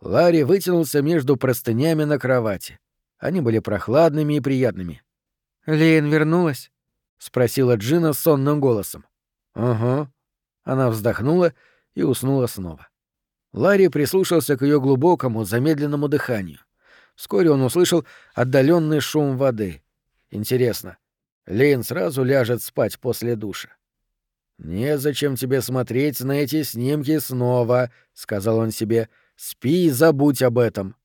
Ларри вытянулся между простынями на кровати. Они были прохладными и приятными. «Лейн вернулась?» — спросила Джина сонным голосом. «Угу». Она вздохнула и уснула снова. Ларри прислушался к ее глубокому, замедленному дыханию. Вскоре он услышал отдаленный шум воды. Интересно, Лейн сразу ляжет спать после душа. «Незачем тебе смотреть на эти снимки снова», — сказал он себе. «Спи и забудь об этом».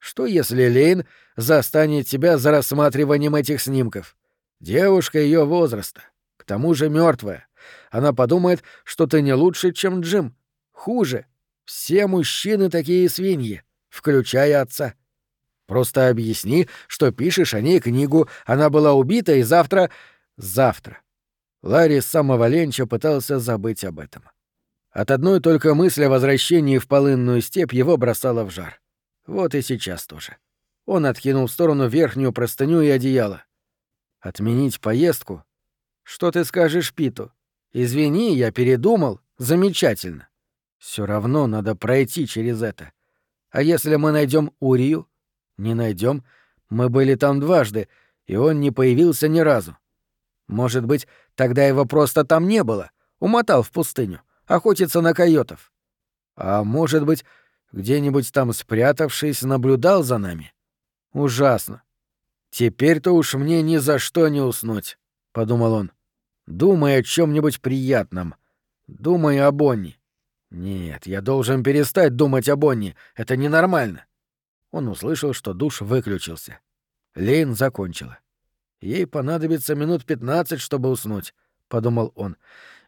Что если Лейн застанет тебя за рассматриванием этих снимков? Девушка ее возраста, к тому же мертвая. Она подумает, что ты не лучше, чем Джим. Хуже. Все мужчины такие свиньи, включая отца. Просто объясни, что пишешь о ней книгу, она была убита, и завтра... Завтра. Ларри с самого ленча пытался забыть об этом. От одной только мысли о возвращении в полынную степь его бросало в жар. Вот и сейчас тоже. Он откинул в сторону верхнюю простыню и одеяло. Отменить поездку? Что ты скажешь Питу? Извини, я передумал. Замечательно. Все равно надо пройти через это. А если мы найдем Урию? Не найдем. Мы были там дважды, и он не появился ни разу. Может быть, тогда его просто там не было. Умотал в пустыню. Охотиться на койотов. А может быть, где-нибудь там спрятавшись, наблюдал за нами? Ужасно. Теперь-то уж мне ни за что не уснуть, — подумал он. Думай о чем нибудь приятном. Думай о Бонни. Нет, я должен перестать думать о Бонни. Это ненормально. Он услышал, что душ выключился. Лейн закончила. Ей понадобится минут пятнадцать, чтобы уснуть, — подумал он.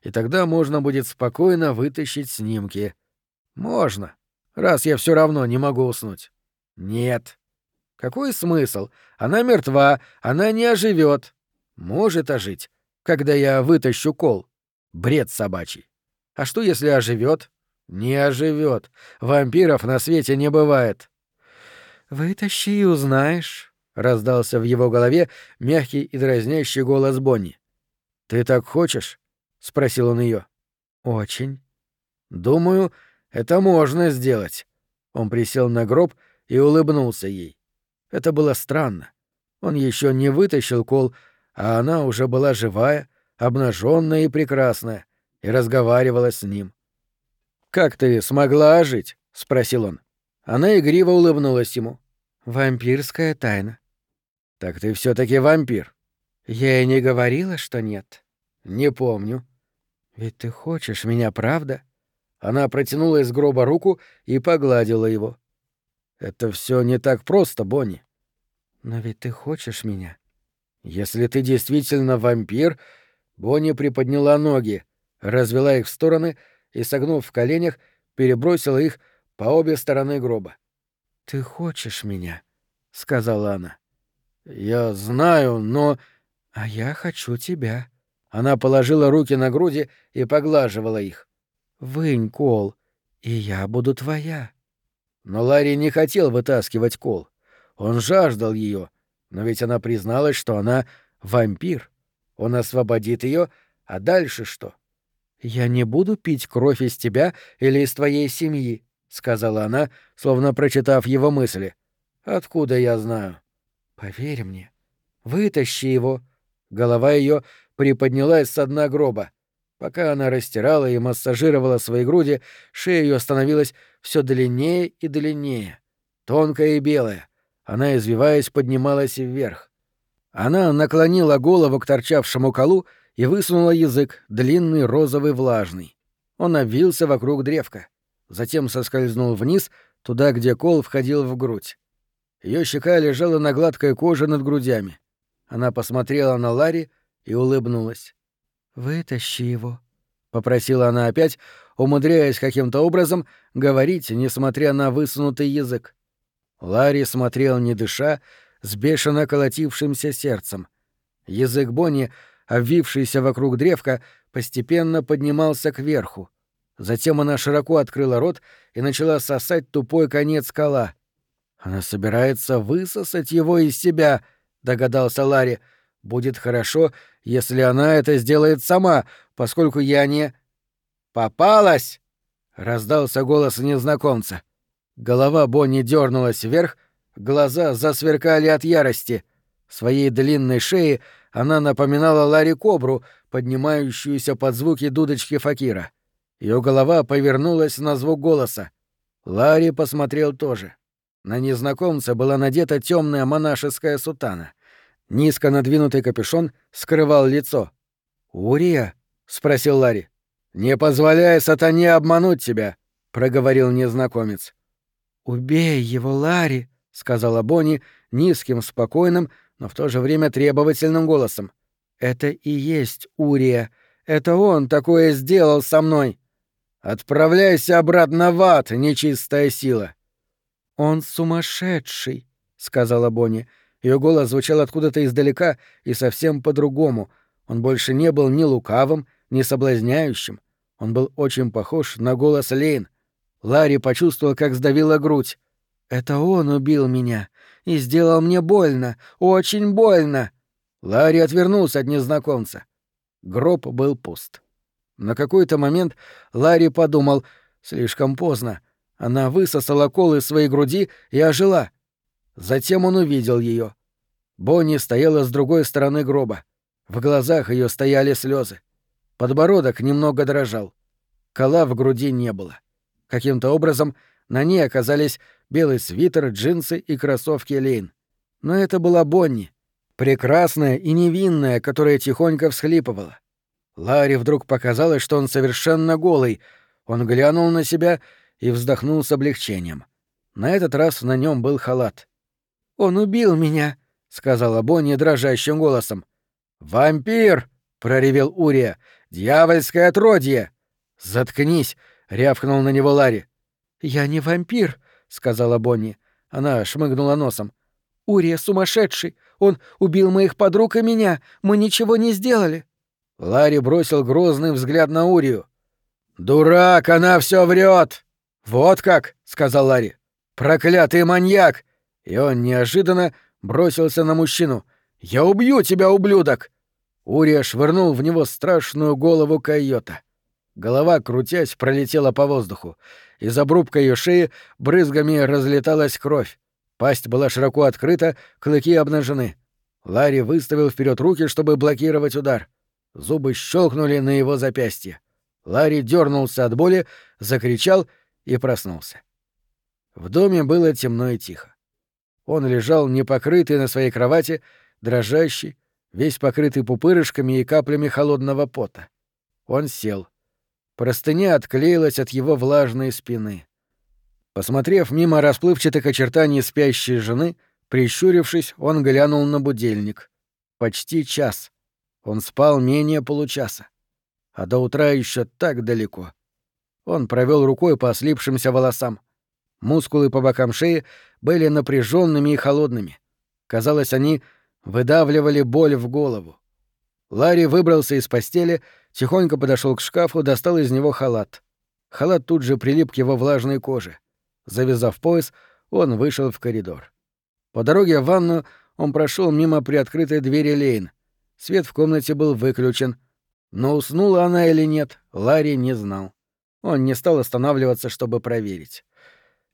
И тогда можно будет спокойно вытащить снимки. Можно, раз я все равно не могу уснуть. Нет. Какой смысл? Она мертва, она не оживет. Может ожить, когда я вытащу кол. Бред собачий. А что, если оживет? Не оживет. Вампиров на свете не бывает. Вытащи и узнаешь, раздался в его голове мягкий и дразнящий голос Бонни. Ты так хочешь? Спросил он ее. Очень. Думаю, это можно сделать. Он присел на гроб и улыбнулся ей. Это было странно. Он еще не вытащил кол, а она уже была живая, обнаженная и прекрасная, и разговаривала с ним. «Как ты смогла ожить?» — спросил он. Она игриво улыбнулась ему. «Вампирская тайна». «Так ты все таки вампир». «Я и не говорила, что нет». «Не помню». «Ведь ты хочешь меня, правда?» Она протянула из гроба руку и погладила его. «Это все не так просто, Бонни». «Но ведь ты хочешь меня?» «Если ты действительно вампир...» Бонни приподняла ноги, развела их в стороны и, согнув в коленях, перебросила их по обе стороны гроба. «Ты хочешь меня?» — сказала она. «Я знаю, но...» «А я хочу тебя». Она положила руки на груди и поглаживала их. Вынь кол, и я буду твоя. Но Ларри не хотел вытаскивать кол. Он жаждал ее, но ведь она призналась, что она вампир. Он освободит ее, а дальше что? Я не буду пить кровь из тебя или из твоей семьи, сказала она, словно прочитав его мысли. Откуда я знаю? Поверь мне. Вытащи его. Голова ее приподнялась с дна гроба. Пока она растирала и массажировала свои груди, шея ее становилась все длиннее и длиннее, тонкая и белая. Она, извиваясь, поднималась вверх. Она наклонила голову к торчавшему колу и высунула язык, длинный, розовый, влажный. Он обвился вокруг древка. Затем соскользнул вниз, туда, где кол входил в грудь. Ее щека лежала на гладкой коже над грудями. Она посмотрела на Ларри и улыбнулась. «Вытащи его», — попросила она опять, умудряясь каким-то образом говорить, несмотря на высунутый язык. Ларри смотрел, не дыша, с бешено колотившимся сердцем. Язык Бонни, обвившийся вокруг древка, постепенно поднимался кверху. Затем она широко открыла рот и начала сосать тупой конец кола. «Она собирается высосать его из себя», — догадался Ларри. «Будет хорошо, если она это сделает сама, поскольку я не...» «Попалась!» — раздался голос незнакомца. Голова Бонни дернулась вверх, глаза засверкали от ярости. Своей длинной шеей она напоминала Ларри Кобру, поднимающуюся под звуки дудочки Факира. Ее голова повернулась на звук голоса. Ларри посмотрел тоже. На незнакомца была надета темная монашеская сутана. Низко надвинутый капюшон скрывал лицо. «Урия?» — спросил Ларри. «Не позволяй сатане обмануть тебя», — проговорил незнакомец. «Убей его, Ларри», — сказала Бонни низким, спокойным, но в то же время требовательным голосом. «Это и есть Урия. Это он такое сделал со мной. Отправляйся обратно в ад, нечистая сила». «Он сумасшедший», — сказала Бонни. Ее голос звучал откуда-то издалека и совсем по-другому. Он больше не был ни лукавым, ни соблазняющим. Он был очень похож на голос Лейн. Ларри почувствовал, как сдавила грудь. «Это он убил меня и сделал мне больно, очень больно!» Ларри отвернулся от незнакомца. Гроб был пуст. На какой-то момент Ларри подумал, слишком поздно. Она высосала кол из своей груди и ожила. Затем он увидел ее. Бонни стояла с другой стороны гроба. В глазах ее стояли слезы. Подбородок немного дрожал. Кола в груди не было. Каким-то образом на ней оказались белый свитер, джинсы и кроссовки Лейн. Но это была Бонни, прекрасная и невинная, которая тихонько всхлипывала. Ларри вдруг показалось, что он совершенно голый. Он глянул на себя и вздохнул с облегчением. На этот раз на нем был халат. «Он убил меня», — сказала Бонни дрожащим голосом. «Вампир!» — проревел Урия. «Дьявольское отродье!» «Заткнись!» — рявкнул на него Ларри. «Я не вампир», — сказала Бонни. Она шмыгнула носом. «Урия сумасшедший! Он убил моих подруг и меня! Мы ничего не сделали!» Ларри бросил грозный взгляд на Урию. «Дурак, она все врет!» «Вот как!» — сказал Ларри. «Проклятый маньяк!» И он неожиданно бросился на мужчину. «Я убью тебя, ублюдок!» Урия швырнул в него страшную голову койота. Голова, крутясь, пролетела по воздуху. Из обрубка ее шеи брызгами разлеталась кровь. Пасть была широко открыта, клыки обнажены. Ларри выставил вперед руки, чтобы блокировать удар. Зубы щелкнули на его запястье. Ларри дернулся от боли, закричал и проснулся. В доме было темно и тихо. Он лежал непокрытый на своей кровати, дрожащий, весь покрытый пупырышками и каплями холодного пота. Он сел. Простыня отклеилась от его влажной спины. Посмотрев мимо расплывчатых очертаний спящей жены, прищурившись, он глянул на будильник. Почти час. Он спал менее получаса. А до утра еще так далеко. Он провел рукой по слипшимся волосам. Мускулы по бокам шеи были напряженными и холодными. Казалось, они выдавливали боль в голову. Ларри выбрался из постели, тихонько подошел к шкафу, достал из него халат. Халат тут же прилип к его влажной коже. Завязав пояс, он вышел в коридор. По дороге в ванну он прошел мимо приоткрытой двери Лейн. Свет в комнате был выключен. Но уснула она или нет, Ларри не знал. Он не стал останавливаться, чтобы проверить.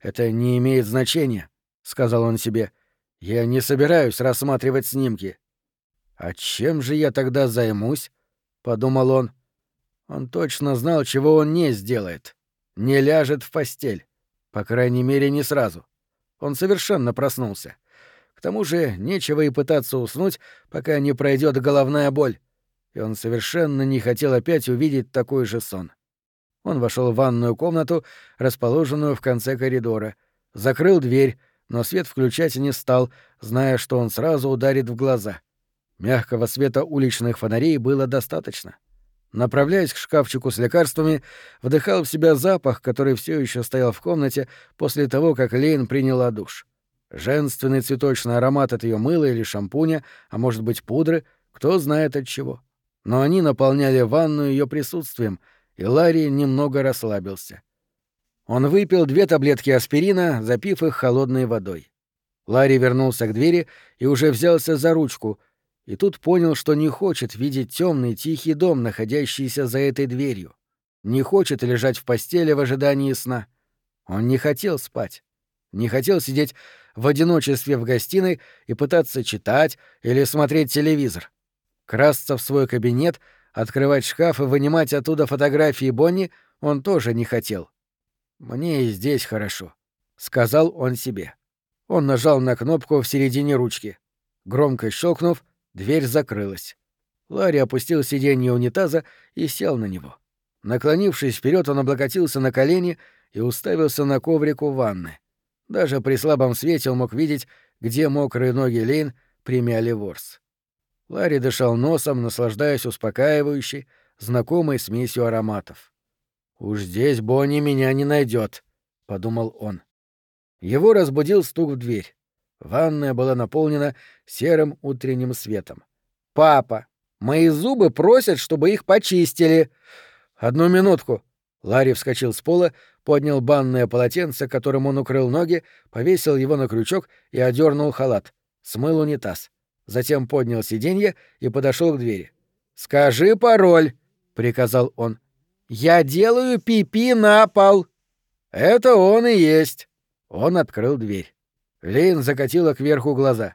«Это не имеет значения», — сказал он себе. Я не собираюсь рассматривать снимки. А чем же я тогда займусь? подумал он. Он точно знал, чего он не сделает. Не ляжет в постель. По крайней мере, не сразу. Он совершенно проснулся. К тому же нечего и пытаться уснуть, пока не пройдет головная боль. И он совершенно не хотел опять увидеть такой же сон. Он вошел в ванную комнату, расположенную в конце коридора, закрыл дверь, но свет включать не стал, зная, что он сразу ударит в глаза. Мягкого света уличных фонарей было достаточно. Направляясь к шкафчику с лекарствами, вдыхал в себя запах, который все еще стоял в комнате после того, как Лейн приняла душ. Женственный цветочный аромат от ее мыла или шампуня, а может быть пудры, кто знает от чего. Но они наполняли ванну ее присутствием, и Ларри немного расслабился. Он выпил две таблетки аспирина, запив их холодной водой. Ларри вернулся к двери и уже взялся за ручку, и тут понял, что не хочет видеть темный тихий дом, находящийся за этой дверью. Не хочет лежать в постели в ожидании сна. Он не хотел спать. Не хотел сидеть в одиночестве в гостиной и пытаться читать или смотреть телевизор. Красться в свой кабинет, открывать шкаф и вынимать оттуда фотографии Бонни он тоже не хотел. «Мне и здесь хорошо», — сказал он себе. Он нажал на кнопку в середине ручки. Громко щелкнув, дверь закрылась. Ларри опустил сиденье унитаза и сел на него. Наклонившись вперед, он облокотился на колени и уставился на коврик у ванны. Даже при слабом свете он мог видеть, где мокрые ноги Лейн примяли ворс. Ларри дышал носом, наслаждаясь успокаивающей, знакомой смесью ароматов. «Уж здесь Бонни меня не найдет, подумал он. Его разбудил стук в дверь. Ванная была наполнена серым утренним светом. «Папа, мои зубы просят, чтобы их почистили!» «Одну минутку!» Ларри вскочил с пола, поднял банное полотенце, которым он укрыл ноги, повесил его на крючок и одернул халат. Смыл унитаз. Затем поднял сиденье и подошел к двери. «Скажи пароль!» — приказал он. «Я делаю пипи -пи на пол!» «Это он и есть!» Он открыл дверь. Лейн закатила кверху глаза.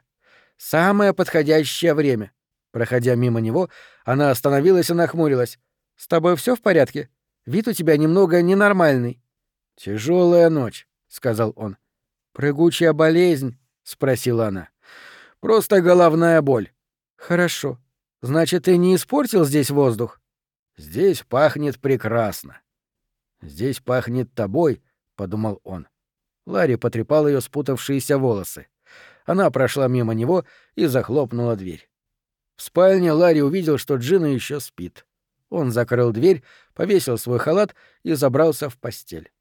«Самое подходящее время». Проходя мимо него, она остановилась и нахмурилась. «С тобой все в порядке? Вид у тебя немного ненормальный». Тяжелая ночь», — сказал он. «Прыгучая болезнь?» — спросила она. «Просто головная боль». «Хорошо. Значит, ты не испортил здесь воздух?» «Здесь пахнет прекрасно». «Здесь пахнет тобой», — подумал он. Ларри потрепал ее спутавшиеся волосы. Она прошла мимо него и захлопнула дверь. В спальне Ларри увидел, что Джина еще спит. Он закрыл дверь, повесил свой халат и забрался в постель.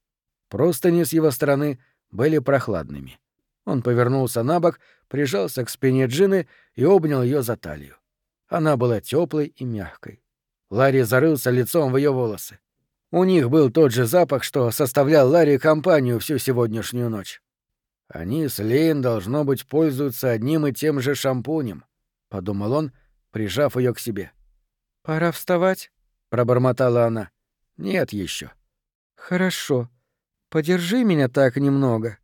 Простыни с его стороны были прохладными. Он повернулся на бок, прижался к спине Джины и обнял ее за талию. Она была теплой и мягкой. Ларри зарылся лицом в ее волосы. У них был тот же запах, что составлял Ларри компанию всю сегодняшнюю ночь. Они с Лейн, должно быть, пользуются одним и тем же шампунем, — подумал он, прижав ее к себе. «Пора вставать?» — пробормотала она. «Нет еще. «Хорошо. Подержи меня так немного».